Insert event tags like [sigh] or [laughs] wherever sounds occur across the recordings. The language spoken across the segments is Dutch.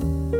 Bye.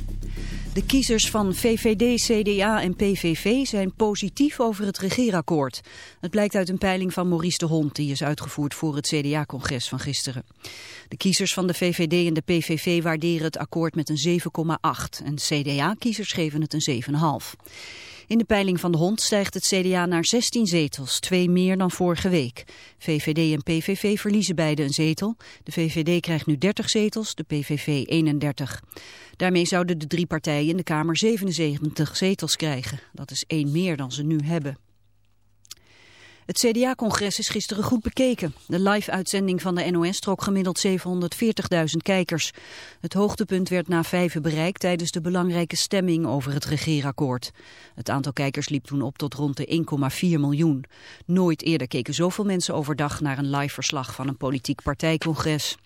De kiezers van VVD, CDA en PVV zijn positief over het regeerakkoord. Het blijkt uit een peiling van Maurice de Hond, die is uitgevoerd voor het CDA-congres van gisteren. De kiezers van de VVD en de PVV waarderen het akkoord met een 7,8 en CDA-kiezers geven het een 7,5. In de peiling van de hond stijgt het CDA naar 16 zetels, twee meer dan vorige week. VVD en PVV verliezen beide een zetel. De VVD krijgt nu 30 zetels, de PVV 31. Daarmee zouden de drie partijen in de Kamer 77 zetels krijgen. Dat is één meer dan ze nu hebben. Het CDA-congres is gisteren goed bekeken. De live-uitzending van de NOS trok gemiddeld 740.000 kijkers. Het hoogtepunt werd na vijven bereikt tijdens de belangrijke stemming over het regeerakkoord. Het aantal kijkers liep toen op tot rond de 1,4 miljoen. Nooit eerder keken zoveel mensen overdag naar een live-verslag van een politiek partijcongres.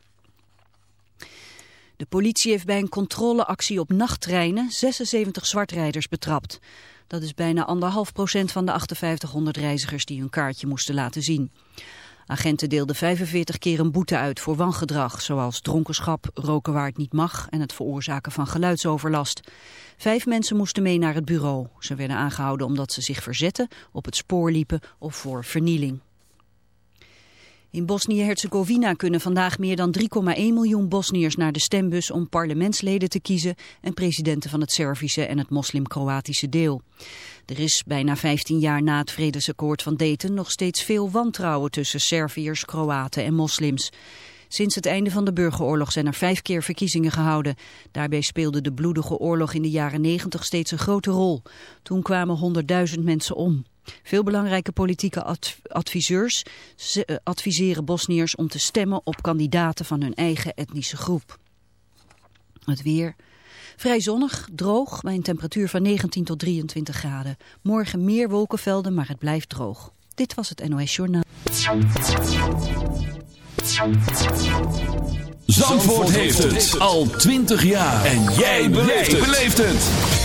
De politie heeft bij een controleactie op nachttreinen 76 zwartrijders betrapt. Dat is bijna anderhalf procent van de 5800 reizigers die hun kaartje moesten laten zien. Agenten deelden 45 keer een boete uit voor wangedrag, zoals dronkenschap, roken waar het niet mag en het veroorzaken van geluidsoverlast. Vijf mensen moesten mee naar het bureau. Ze werden aangehouden omdat ze zich verzetten, op het spoor liepen of voor vernieling. In Bosnië-Herzegovina kunnen vandaag meer dan 3,1 miljoen Bosniërs naar de stembus om parlementsleden te kiezen en presidenten van het Servische en het moslim-Kroatische deel. Er is bijna 15 jaar na het vredesakkoord van Dayton nog steeds veel wantrouwen tussen Serviërs, Kroaten en moslims. Sinds het einde van de burgeroorlog zijn er vijf keer verkiezingen gehouden. Daarbij speelde de bloedige oorlog in de jaren 90 steeds een grote rol. Toen kwamen 100.000 mensen om. Veel belangrijke politieke adviseurs eh, adviseren Bosniërs om te stemmen op kandidaten van hun eigen etnische groep. Het weer... Vrij zonnig, droog, bij een temperatuur van 19 tot 23 graden. Morgen meer wolkenvelden, maar het blijft droog. Dit was het NOS Journaal. Zandvoort heeft het al 20 jaar. En jij beleeft het.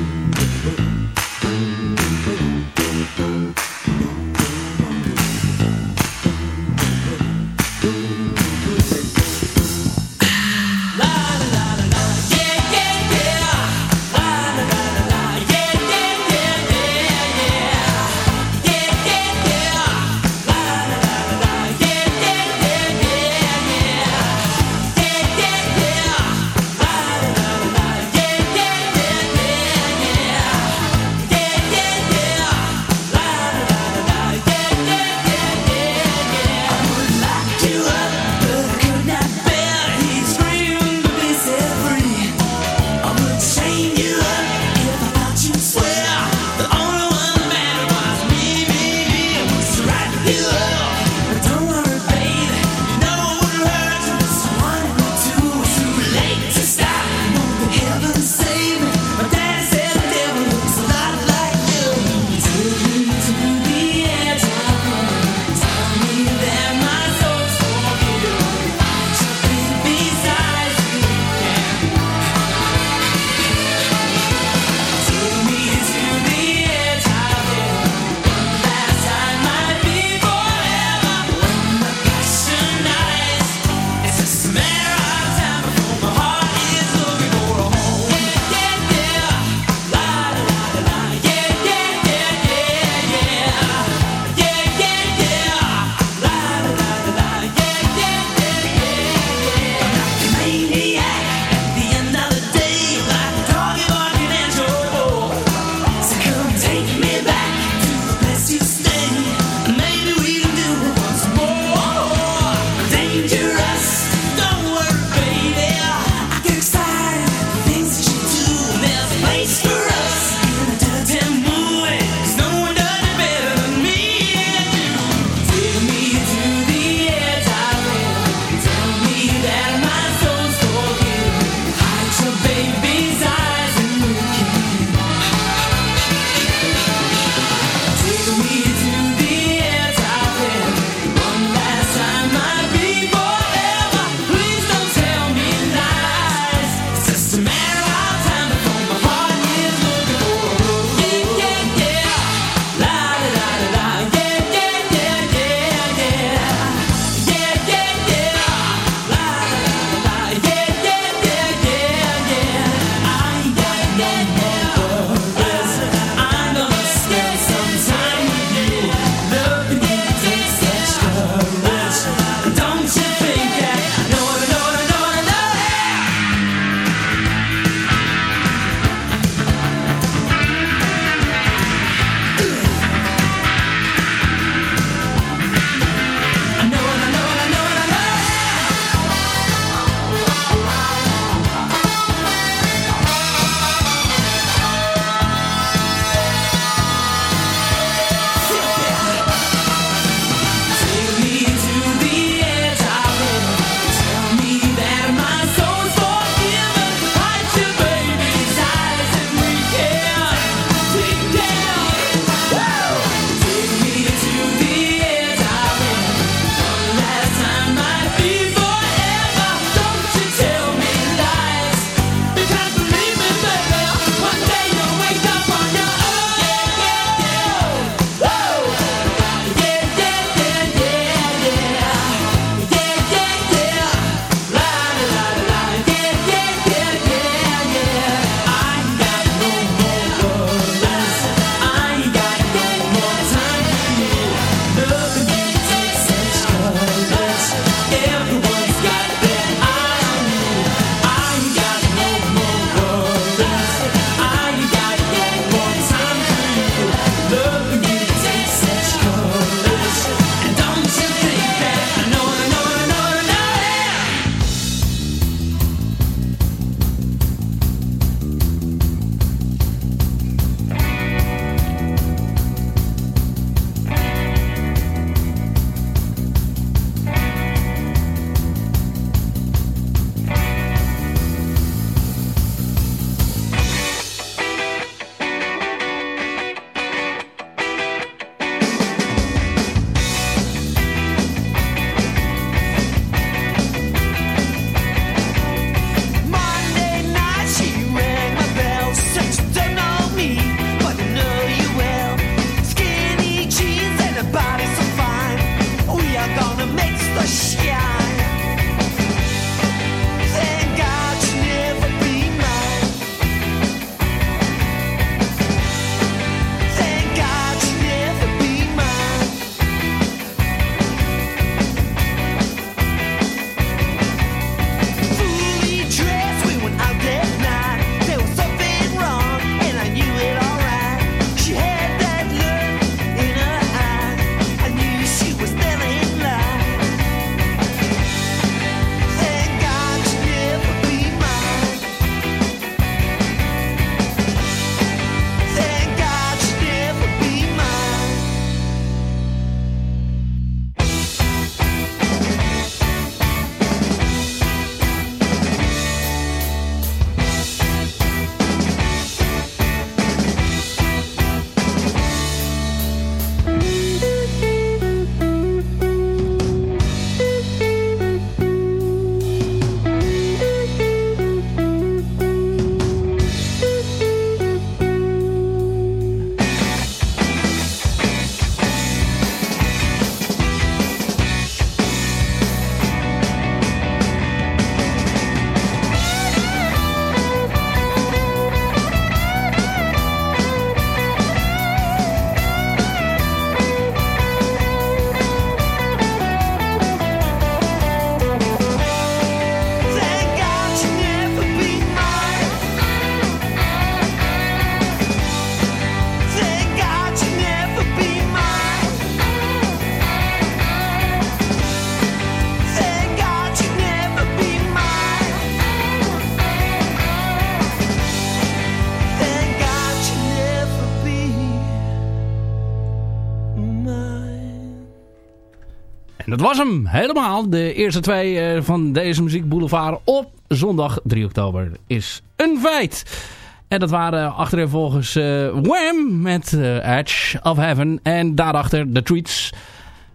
Dat was hem helemaal. De eerste twee uh, van deze Muziek Boulevard op zondag 3 oktober is een feit. En dat waren achterin volgens uh, Wham met uh, Edge of Heaven. En daarachter The Treats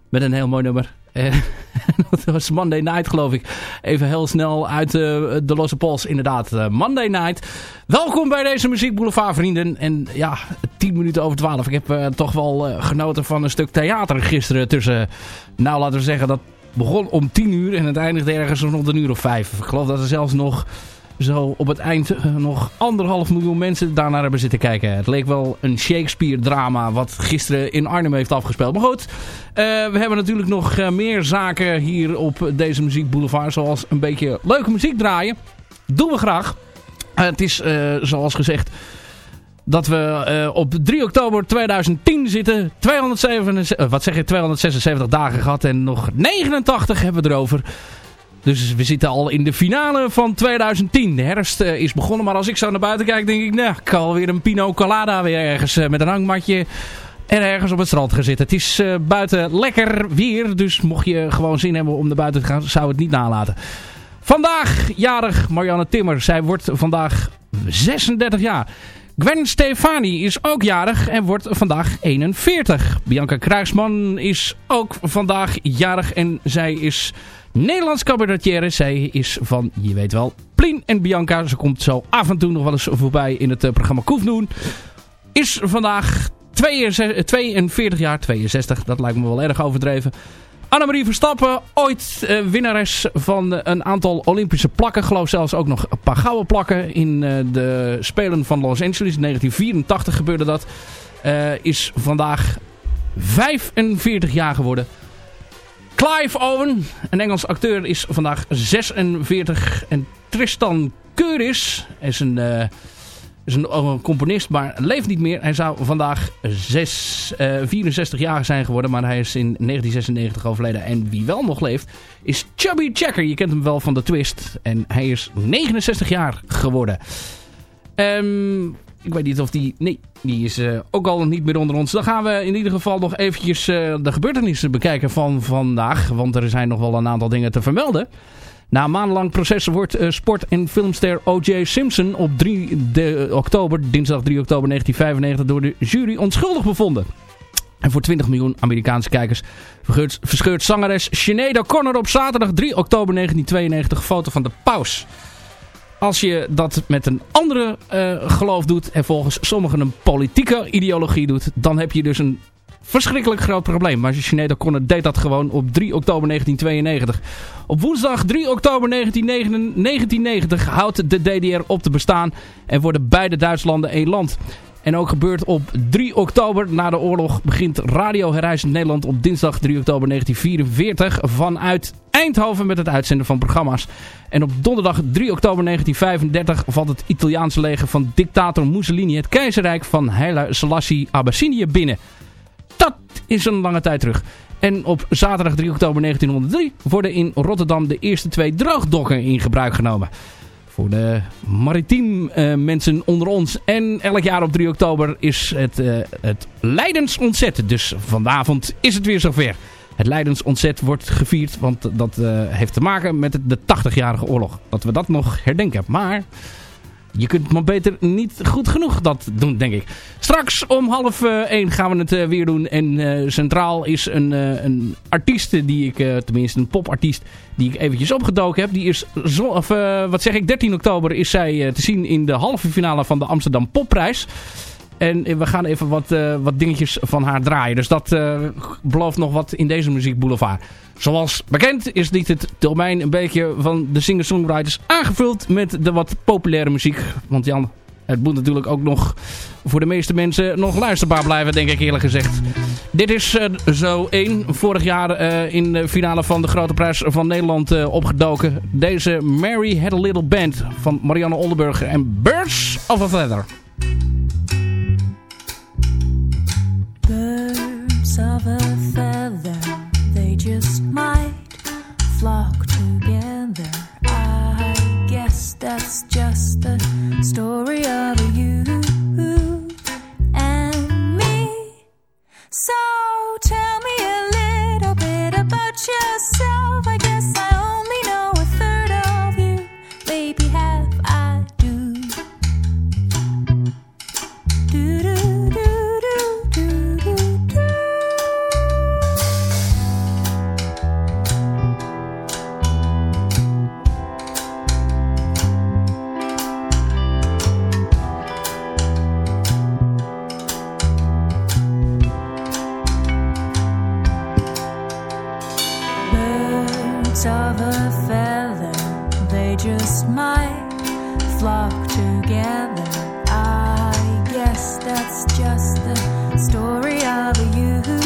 met een heel mooi nummer. [laughs] dat was Monday Night geloof ik. Even heel snel uit de losse pols inderdaad. Monday Night. Welkom bij deze Muziek Boulevard vrienden. En ja, 10 minuten over 12. Ik heb toch wel genoten van een stuk theater gisteren tussen... Nou laten we zeggen dat begon om 10 uur en het eindigde ergens rond een uur of 5. Ik geloof dat er zelfs nog zo op het eind eh, nog anderhalf miljoen mensen daarnaar hebben zitten kijken. Het leek wel een Shakespeare-drama wat gisteren in Arnhem heeft afgespeeld. Maar goed, eh, we hebben natuurlijk nog uh, meer zaken hier op deze muziekboulevard. Zoals een beetje leuke muziek draaien. Doen we graag. het is zoals gezegd dat we op 3 oktober 2010 zitten. 277, wat zeg je, 276 dagen gehad en nog 89 hebben we erover. Dus we zitten al in de finale van 2010. De herfst uh, is begonnen, maar als ik zo naar buiten kijk, denk ik... Nou, ik kan alweer een pino colada weer ergens uh, met een hangmatje... En ergens op het strand gaan zitten. Het is uh, buiten lekker weer. Dus mocht je gewoon zin hebben om naar buiten te gaan, zou het niet nalaten. Vandaag jarig Marianne Timmer. Zij wordt vandaag 36 jaar. Gwen Stefani is ook jarig en wordt vandaag 41. Bianca Kruisman is ook vandaag jarig en zij is Nederlands cabaretier. Zij is van, je weet wel, Plien en Bianca. Ze komt zo af en toe nog wel eens voorbij in het uh, programma Koefnoen. Is vandaag 42 jaar, 62, dat lijkt me wel erg overdreven. Annemarie Verstappen, ooit uh, winnares van een aantal Olympische plakken. Geloof zelfs ook nog een paar gouden plakken in de Spelen van Los Angeles. In 1984 gebeurde dat. is vandaag 45 jaar geworden. Clive Owen, een Engels acteur, is vandaag 46. En Tristan Keuris is een, uh, is een, componist, maar leeft niet meer. Hij zou vandaag 6, uh, 64 jaar zijn geworden, maar hij is in 1996 overleden. En wie wel nog leeft, is Chubby Checker. Je kent hem wel van de Twist. En hij is 69 jaar geworden. Um, ik weet niet of die... Nee, die is uh, ook al niet meer onder ons. Dan gaan we in ieder geval nog eventjes uh, de gebeurtenissen bekijken van vandaag. Want er zijn nog wel een aantal dingen te vermelden. Na maandenlang proces wordt uh, sport- en filmster O.J. Simpson op 3 de, oktober, dinsdag 3 oktober 1995 door de jury onschuldig bevonden. En voor 20 miljoen Amerikaanse kijkers verscheurt, verscheurt zangeres Sinead O'Connor op zaterdag 3 oktober 1992 foto van de paus. Als je dat met een andere uh, geloof doet en volgens sommigen een politieke ideologie doet, dan heb je dus een verschrikkelijk groot probleem. Maar Sinead O'Connor deed dat gewoon op 3 oktober 1992. Op woensdag 3 oktober 1990 houdt de DDR op te bestaan en worden beide Duitslanden één land. En ook gebeurt op 3 oktober na de oorlog begint Radio Herrijzend Nederland op dinsdag 3 oktober 1944 vanuit Eindhoven met het uitzenden van programma's. En op donderdag 3 oktober 1935 valt het Italiaanse leger van dictator Mussolini het keizerrijk van Haile Selassie Abyssinië binnen. Dat is een lange tijd terug. En op zaterdag 3 oktober 1903 worden in Rotterdam de eerste twee droogdokken in gebruik genomen voor de maritiem uh, mensen onder ons. En elk jaar op 3 oktober is het, uh, het Leidens Ontzet. Dus vanavond is het weer zover. Het Leidens Ontzet wordt gevierd, want dat uh, heeft te maken met de 80-jarige oorlog. Dat we dat nog herdenken. Maar je kunt maar beter niet goed genoeg dat doen, denk ik. Straks om half uh, één gaan we het uh, weer doen. En uh, centraal is een, een artiest die ik, tenminste een popartiest, die ik eventjes opgedoken heb. Die is, zo, of, wat zeg ik, 13 oktober is zij te zien in de halve finale van de Amsterdam Popprijs. En we gaan even wat, uh, wat dingetjes van haar draaien. Dus dat uh, belooft nog wat in deze muziekboulevard. Zoals bekend is dit het domein een beetje van de singer-songwriters aangevuld met de wat populaire muziek. Want Jan, het moet natuurlijk ook nog voor de meeste mensen nog luisterbaar blijven, denk ik eerlijk gezegd. Dit is uh, zo één. Vorig jaar in de finale van de Grote Prijs van Nederland opgedoken. Deze Mary Had a Little Band van Marianne Oldenburger en Birds of a Feather. Of a feather, they just might flock together. I guess that's just the story of you and me. So tell me a little bit about you. product van de just might flock together. I guess that's just the story of a youth.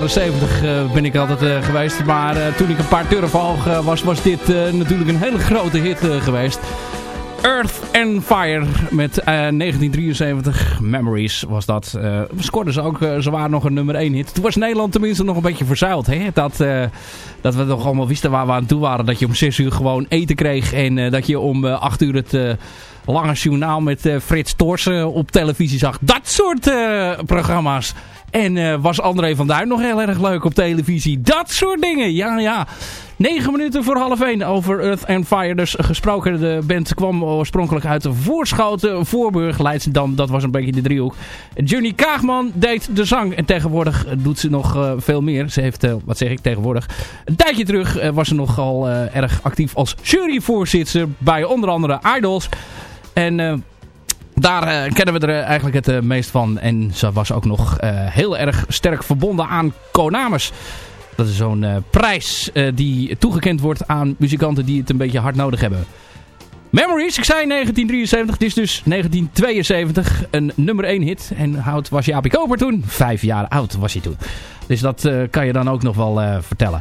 Jaren 70 ben ik altijd geweest. Maar toen ik een paar turven hoog was, was dit natuurlijk een hele grote hit geweest. Earth and Fire met 1973 Memories was dat. Uh, scoorden ze ook, ze waren nog een nummer 1 hit. Toen was Nederland tenminste nog een beetje verzeild. Hè? Dat, dat we nog allemaal wisten waar we aan toe waren. Dat je om 6 uur gewoon eten kreeg. En dat je om 8 uur het lange journaal met Frits Torsen op televisie zag. Dat soort programma's. En was André van Duin nog heel erg leuk op televisie. Dat soort dingen. Ja, ja. 9 minuten voor half 1 over Earth and Fire. Dus gesproken, de band kwam oorspronkelijk uit de Voorschoten, Voorburg, Leidschendam. Dat was een beetje de driehoek. Johnny Kaagman deed de zang. En tegenwoordig doet ze nog uh, veel meer. Ze heeft, wat zeg ik tegenwoordig, een tijdje terug was ze nogal erg actief als juryvoorzitter bij onder andere Idols. En... Daar uh, kennen we er eigenlijk het uh, meest van. En ze was ook nog heel erg sterk verbonden aan Konamis. Dat is zo'n prijs die toegekend wordt aan muzikanten die het een beetje hard nodig hebben. Memories, ik zei 1973, het is dus 1972, een nummer 1 hit. En oud was Jaapie Koper toen? Vijf jaar oud was hij toen. Dus dat kan je dan ook nog wel vertellen.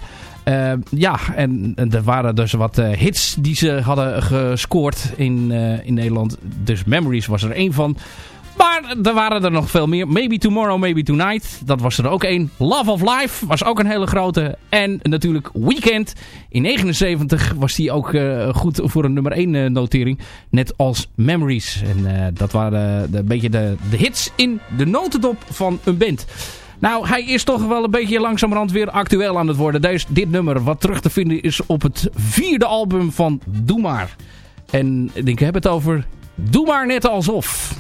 Ja, en, er waren dus wat hits die ze hadden gescoord in, in Nederland. Dus Memories was er één van. Maar er waren er nog veel meer. Maybe Tomorrow, Maybe Tonight. Dat was er ook één. Love of Life was ook een hele grote. En natuurlijk Weekend. In 79 was die ook uh, goed voor een nummer 1 uh, eh, notering. Net als Memories. En dat waren een beetje de, de hits in de notendop van een band. Nou, hij is toch wel een beetje langzamerhand weer actueel aan het worden. Deze, dit nummer wat terug te vinden is op het vierde album van Doe Maar. En ik heb het over Doe Maar Net Alsof.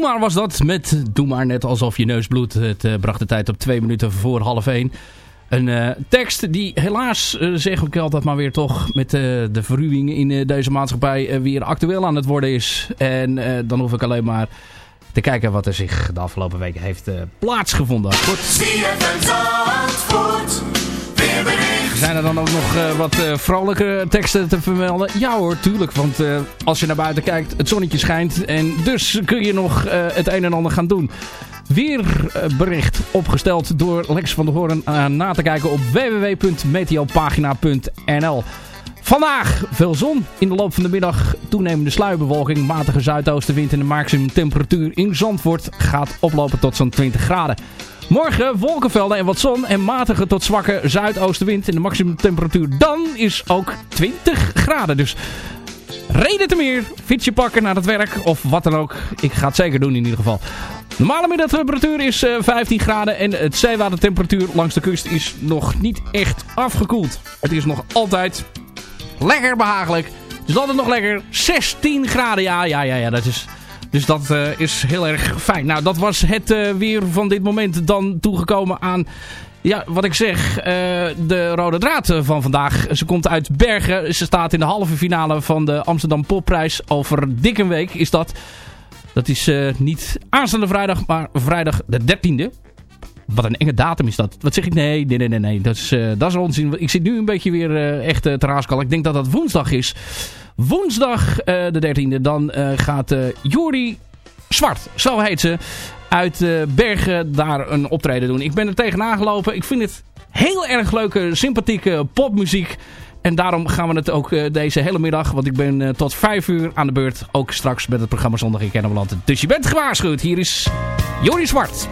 Maar was dat met Doe maar net alsof je neus bloedt. Het uh, bracht de tijd op twee minuten voor half één. Een uh, tekst die helaas, uh, zeg ik altijd maar weer toch, met de verruwing in deze maatschappij weer actueel aan het worden is. En dan hoef ik alleen maar te kijken wat er zich de afgelopen weken heeft plaatsgevonden. Goed. Zijn er dan ook nog uh, wat uh, vrolijke teksten te vermelden? Ja hoor, tuurlijk. Want uh, als je naar buiten kijkt, het zonnetje schijnt. En dus kun je nog het een en ander gaan doen. Weer bericht opgesteld door Lex van der Hoorn na te kijken op www.meteopagina.nl Vandaag veel zon. In de loop van de middag toenemende sluierbewolking. Matige zuidoostenwind en de maximum temperatuur in Zandvoort gaat oplopen tot zo'n 20 graden. Morgen wolkenvelden en wat zon en matige tot zwakke zuidoostenwind. En de maximumtemperatuur dan is ook 20 graden. Dus reden te meer. Fietsje pakken naar het werk of wat dan ook. Ik ga het zeker doen in ieder geval. Normale middagtemperatuur is 15 eh, graden en het zeewatertemperatuur langs de kust is nog niet echt afgekoeld. Het is nog altijd lekker behagelijk. Het is altijd nog lekker 16 graden. Ja, ja, ja, ja dat is dus dat uh, is heel erg fijn. Nou, dat was het uh, weer van dit moment dan toegekomen aan... Ja, wat ik zeg, uh, de rode draad van vandaag. Ze komt uit Bergen. Ze staat in de halve finale van de Amsterdam Popprijs. Over dik een week is dat. Dat is niet aanstaande vrijdag, maar vrijdag de 13e. Wat een enge datum is dat. Wat zeg ik? Nee, nee, nee, nee. Dat is, dat is onzin. Ik zit nu een beetje weer echt te raaskal. Ik denk dat dat woensdag is woensdag uh, de 13e. Dan uh, gaat uh, Jori Zwart, zo heet ze, uit Bergen daar een optreden doen. Ik ben er tegenaan gelopen. Ik vind het heel erg leuke, sympathieke popmuziek. En daarom gaan we het ook deze hele middag, want ik ben tot 5 uur aan de beurt. Ook straks met het programma Zondag in Kennemerland. Dus je bent gewaarschuwd. Hier is Jori Zwart.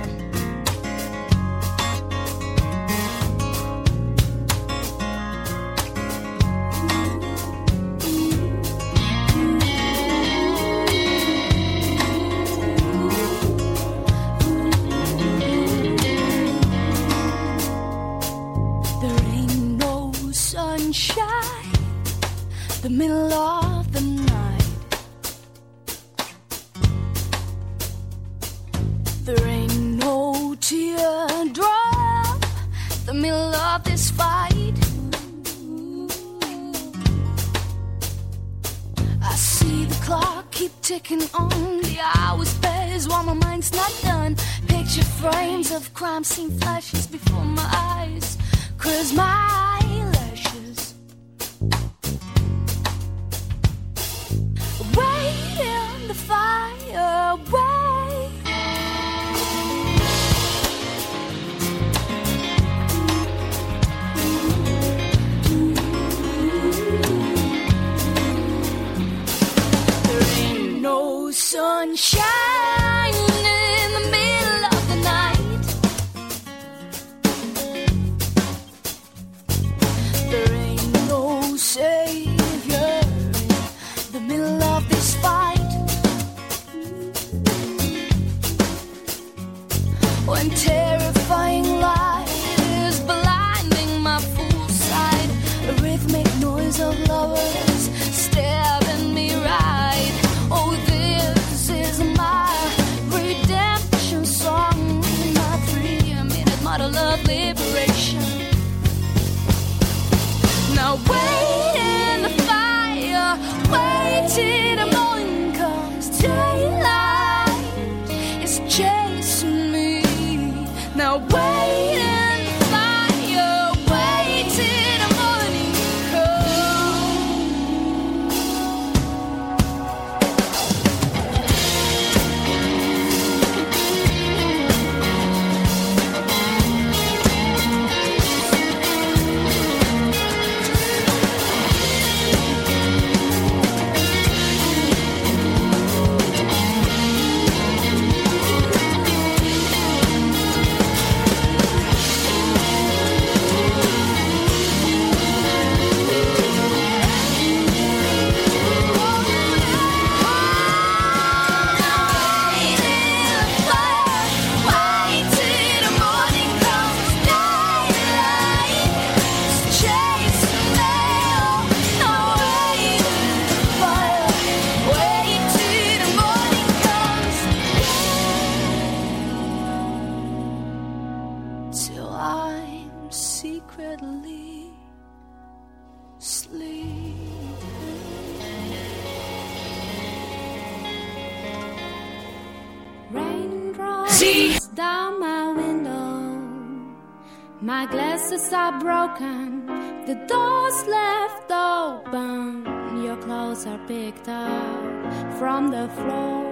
Floor.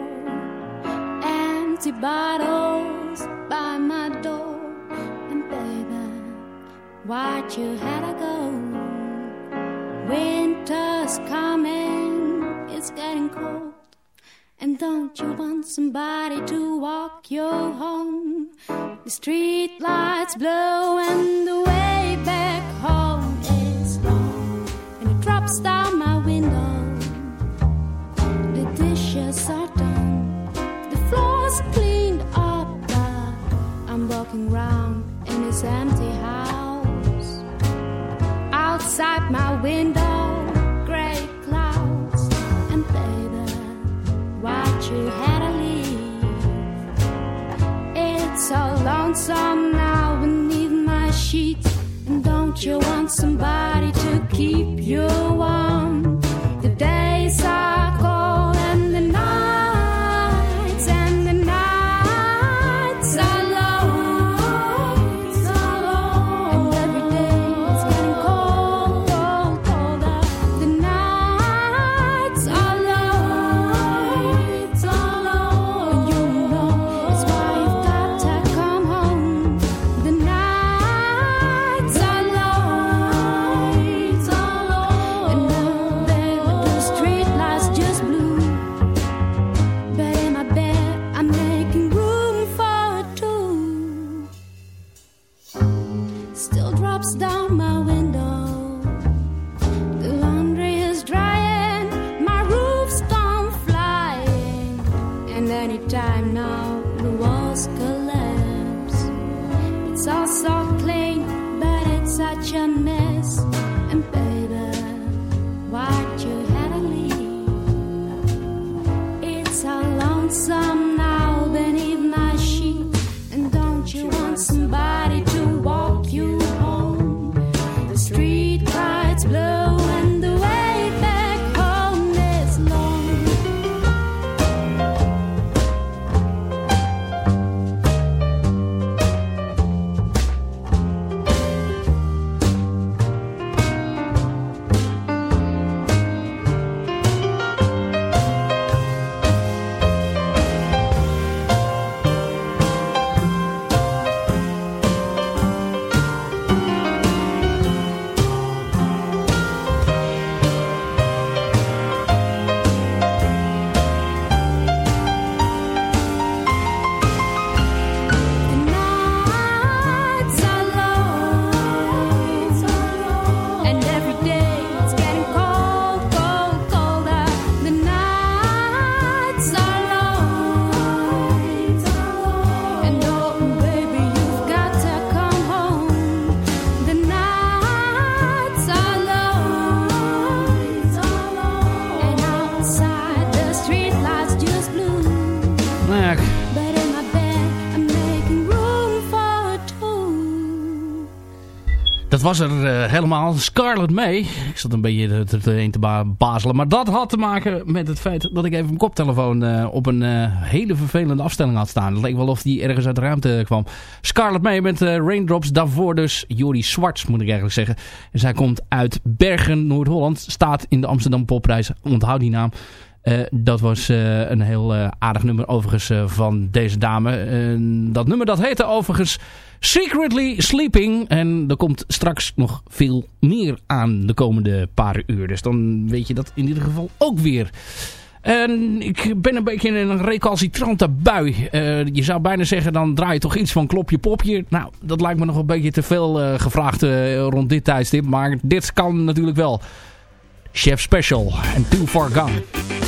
Empty bottles by my door. And baby, why'd you had to go? Winter's coming. It's getting cold. And don't you want somebody to walk you home? The street lights blow and the way back home is long. And it drops down my dishes are done. The floor's cleaned up, but I'm walking round in this empty house. Outside my window, gray clouds, and baby, why'd you had to leave? It's so lonesome now beneath my sheets. And don't you want somebody to keep you warm? Lonesome was er eh, helemaal. Scarlet May. Ik zat een beetje er doorheen te ba- bazelen. Maar dat had te maken met het feit dat ik even mijn koptelefoon eh, op een eh, hele vervelende afstelling had staan. Het leek wel of die ergens uit de ruimte kwam. Scarlet May met Raindrops. Daarvoor dus Jori Swarts moet ik eigenlijk zeggen. En zij komt uit Bergen, Noord-Holland. Staat in de Amsterdam Popprijs. Onthoud die naam. Eh, dat was eh, een heel eh, aardig nummer overigens van deze dame. Dat nummer dat heette overigens Secretly Sleeping. En er komt straks nog veel meer aan de komende paar uur. Dus dan weet je dat in ieder geval ook weer. En ik ben een beetje in een recalcitrante bui. Je zou bijna zeggen, dan draai je toch iets van klopje popje. Nou, dat lijkt me nog een beetje te veel gevraagd rond dit tijdstip. Maar dit kan natuurlijk wel. Chef Special en Too Far Gone.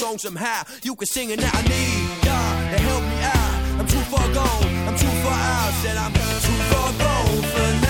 song somehow. You can sing now. I need God to help me out. I'm too far gone. I'm too far out. Said I'm too far gone for now.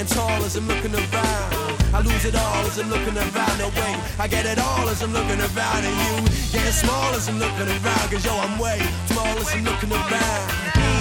getting tall as I'm looking around. I lose it all as I'm looking around. No way, I get it all as I'm looking around. And you getting small as I'm looking around. Cause yo, I'm way small as I'm looking around.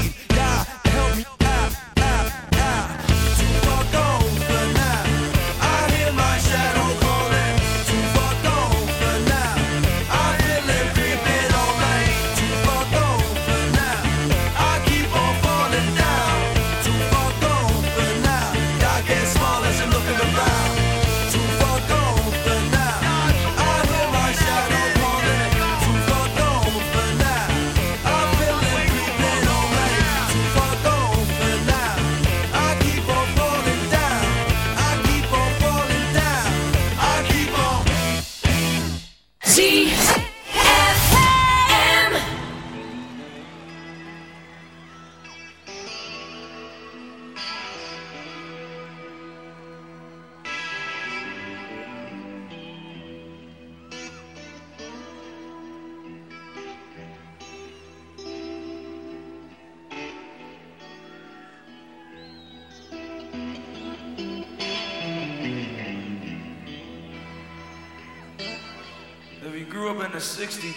The 60s,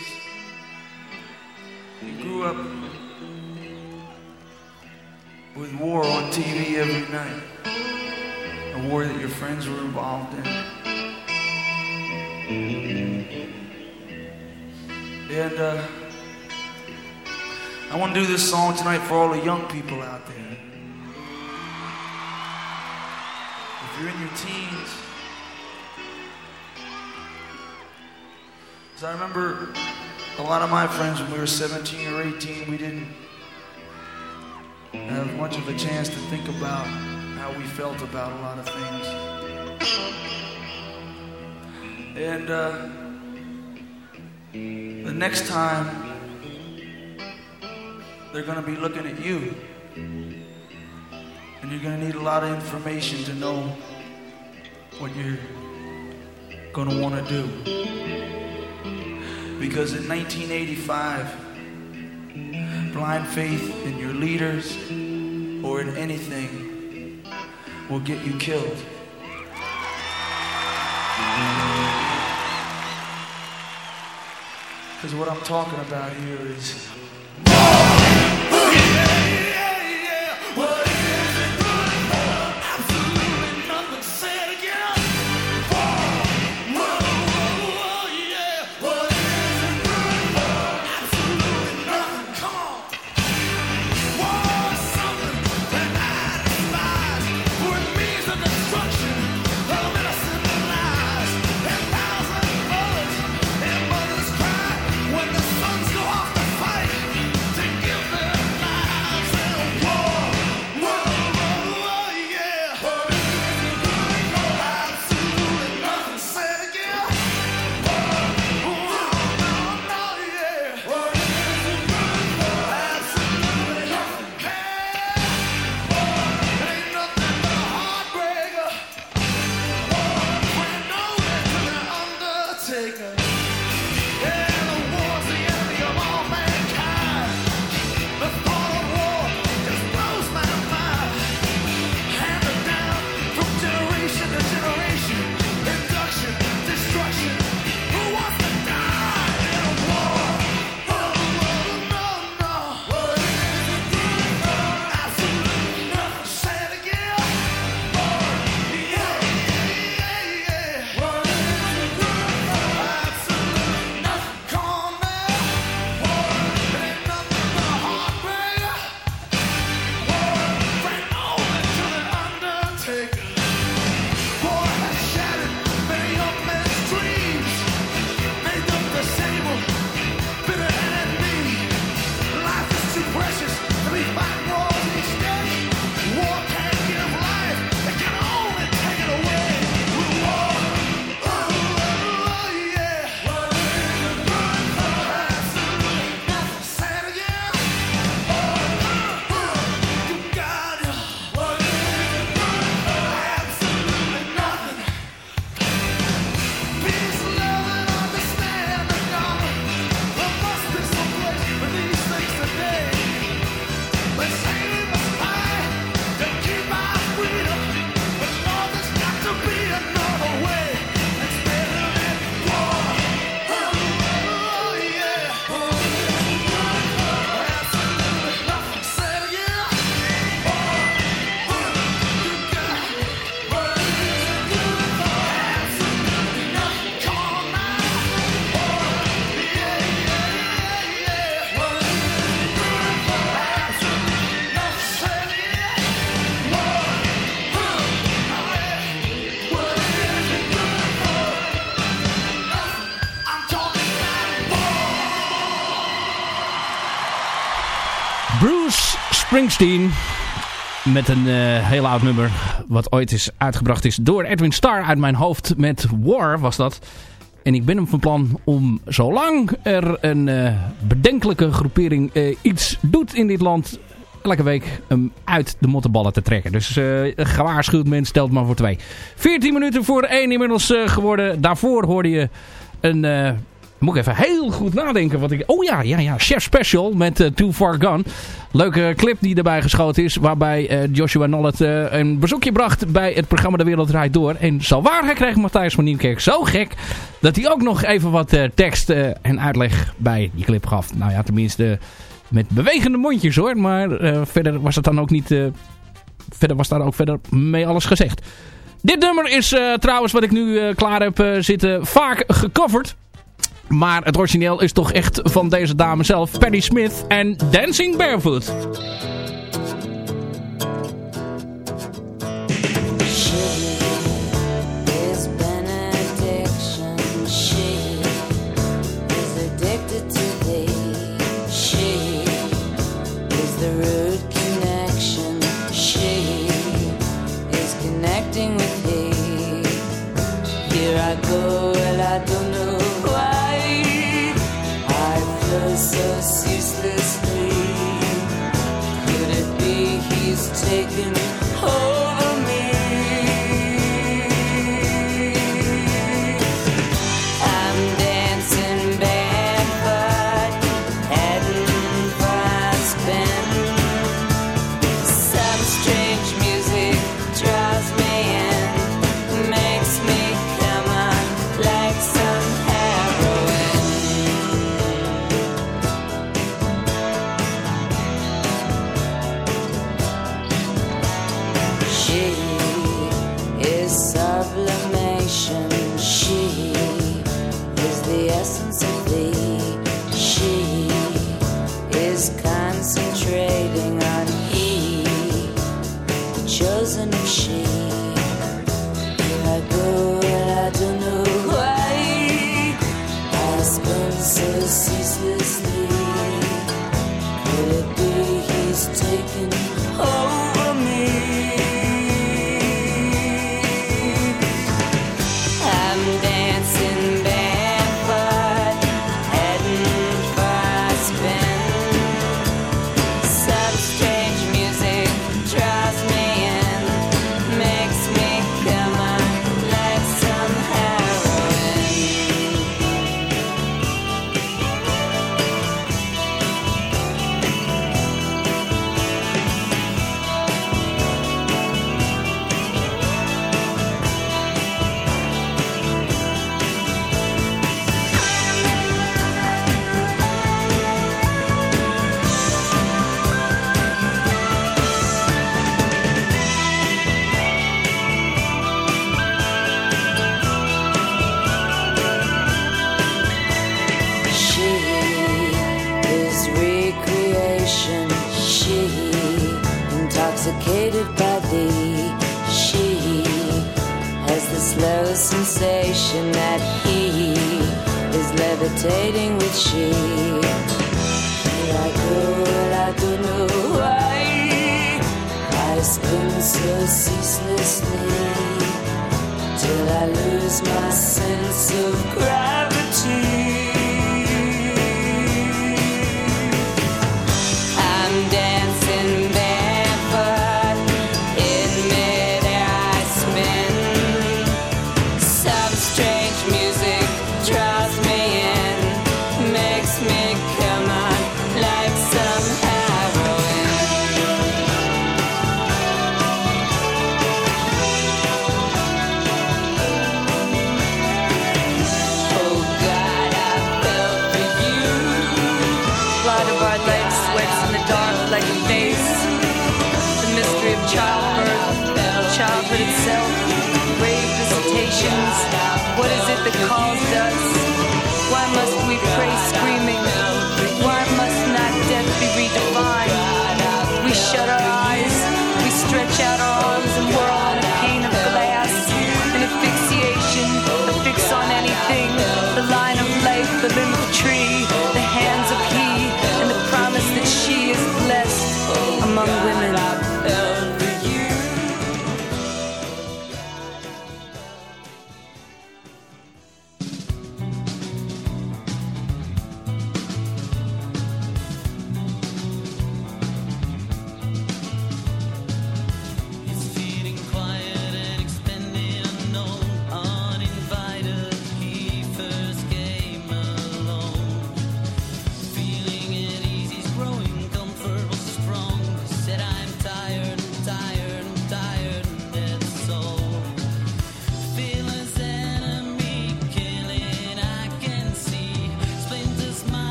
you grew up with war on TV every night, a war that your friends were involved in. And uh, I want to do this song tonight for all the young people out there. If you're in your teens, So I remember a lot of my friends when we were 17 or 18, we didn't have much of a chance to think about how we felt about a lot of things. And uh, the next time, they're going to be looking at you. And you're going to need a lot of information to know what you're going to want to do. Because in 1985, blind faith in your leaders or in anything will get you killed. Because what I'm talking about here is met een eh, heel oud nummer wat ooit is uitgebracht is door Edwin Starr uit mijn hoofd met War was dat. En ik ben hem van plan om zolang er een eh, bedenkelijke groepering eh, iets doet in dit land elke week hem uit de mottenballen te trekken. Dus gewaarschuwd men stelt maar voor twee. 14 minuten voor één inmiddels geworden. Daarvoor hoorde je een moet ik even heel goed nadenken. Wat ik, oh ja, ja, ja. Chef Special met uh, Too Far Gone. Leuke clip die erbij geschoten is. Waarbij uh, Joshua Nollet uh, een bezoekje bracht bij het programma De Wereld Draait Door. En zo waar hij kreeg Matthijs van Nieuwkerk zo gek. Dat hij ook nog even wat tekst en uitleg bij die clip gaf. Nou ja, tenminste met bewegende mondjes hoor. Maar verder was het dan ook niet... verder was daar ook verder mee alles gezegd. Dit nummer is trouwens wat ik nu klaar heb zitten vaak gecoverd. Maar het origineel is toch echt van deze dame zelf. Patti Smith en Dancing Barefoot.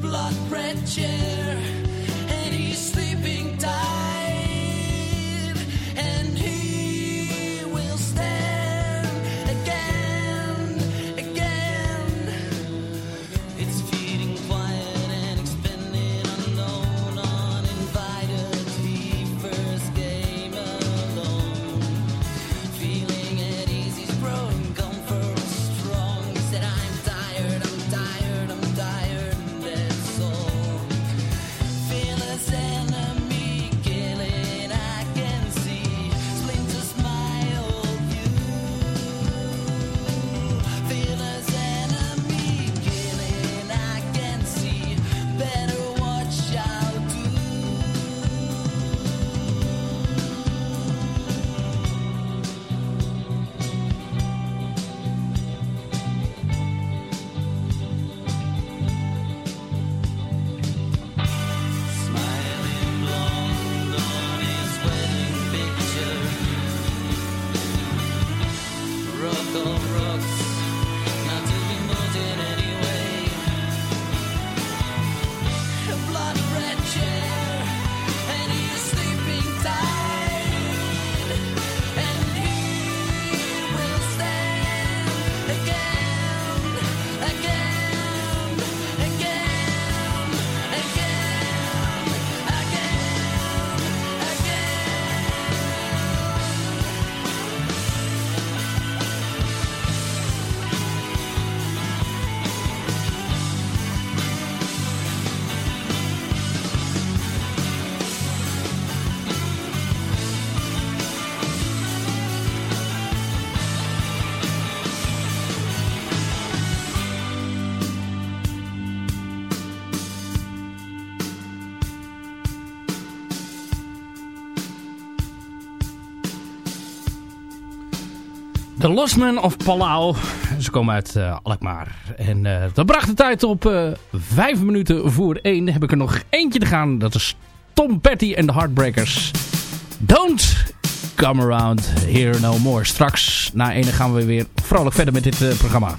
blood red chair. The Lost Men of Palau. Ze komen uit uh, Alkmaar. En uh, dat bracht de tijd op uh, vijf minuten voor één. heb ik er nog eentje te gaan. Dat is Tom Petty en de Heartbreakers. Don't come around here no more. Straks na ene gaan we weer vrolijk verder met dit programma.